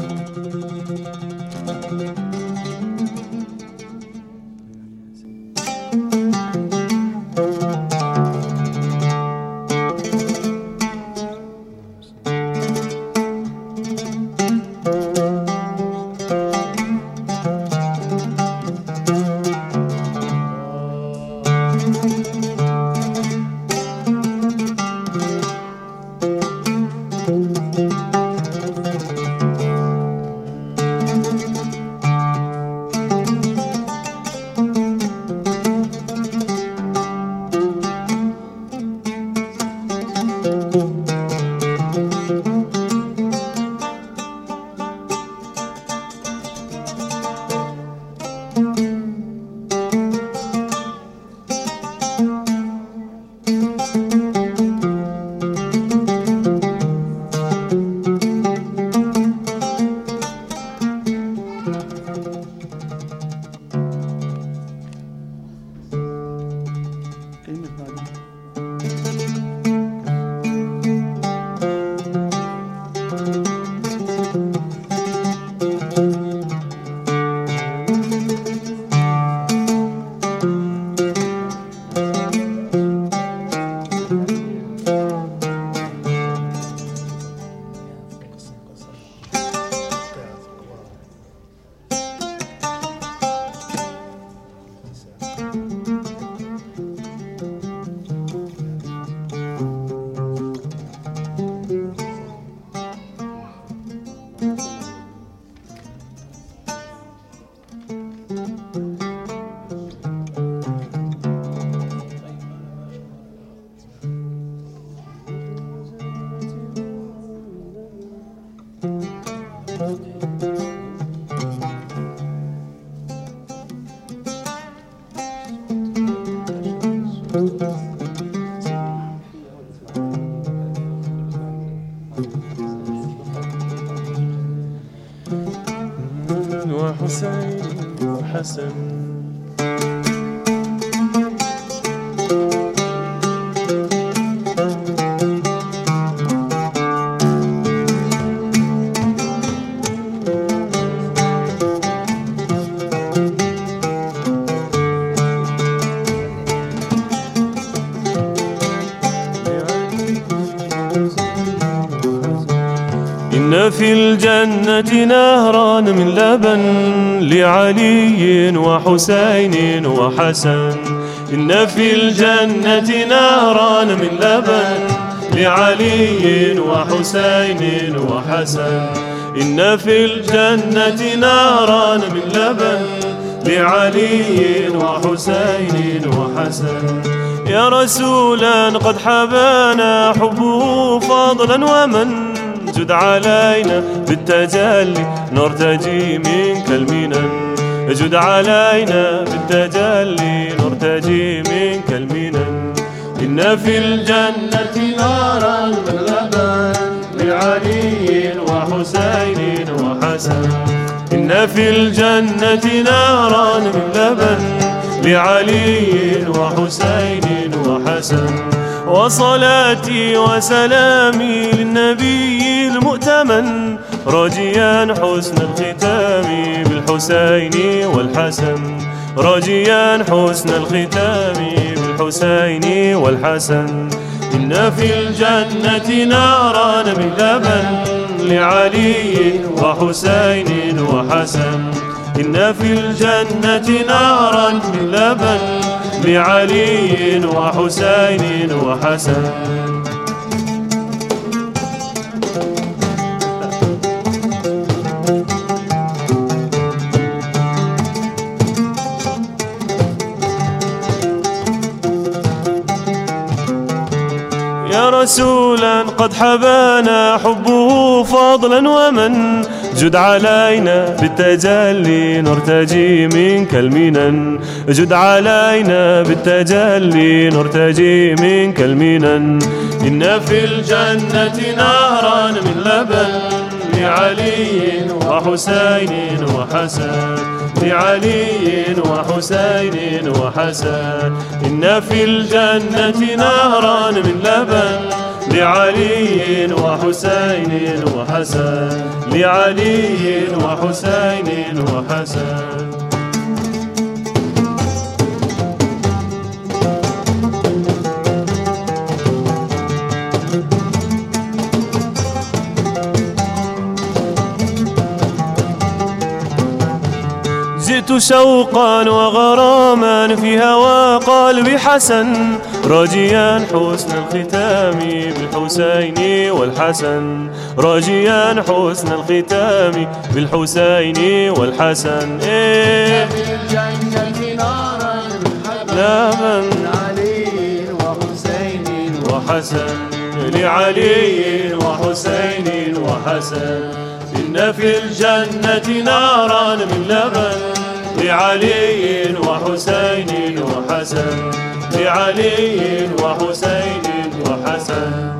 thank you नहीं وحسين وحسن إن في الجنة نهرا من لبن لعلي وحسين وحسن. إن في الجنة نهرا من لبن لعلي وحسين وحسن. إن في الجنة نهرا من لبن لعلي وحسين وحسن. يا رسولا قد حبانا حبه فضلا ومن جد علينا بالتجلي نرتجي منك المنن جد علينا بالتجلي نرتجي منك المنن إن في الجنة نارا من لعلي وحسين وحسن. إن في الجنة نارا من لبن لعلي وحسين وحسن. وصلاتي وسلامي للنبي المؤتمن راجيا حسن الختام بالحسين والحسن. راجيا حسن الختام بالحسين والحسن. إن في الجنة نارا من لبن لعلي وحسين وحسن. إن في الجنة نارا من لبن لعلي وحسين وحسن. يا رسولا قد حبانا حبه فضلا ومن جد علينا بالتجلي نرتجي منك المنن. جد علينا بالتجلي نرتجي منك المنن. إن في الجنة نهرا من لبن لعلي وحسين وحسن. لعلي وحسين وحسن. إن في الجنة نهرا من لبن لعلي وحسين وحسن. لعلي وحسين وحسن. جئت شوقا وغراما في هوى قلبي حسن راجيا حسن الختام بالحسين والحسن. راجيا حسن الختام بالحسين والحسن. إيه. لا من علي وحسين وحسن لعلي وحسين وحسن. إن في الجنة نارا من لبن. لعلي وحسين وحسن. لعلي وحسين وحسن.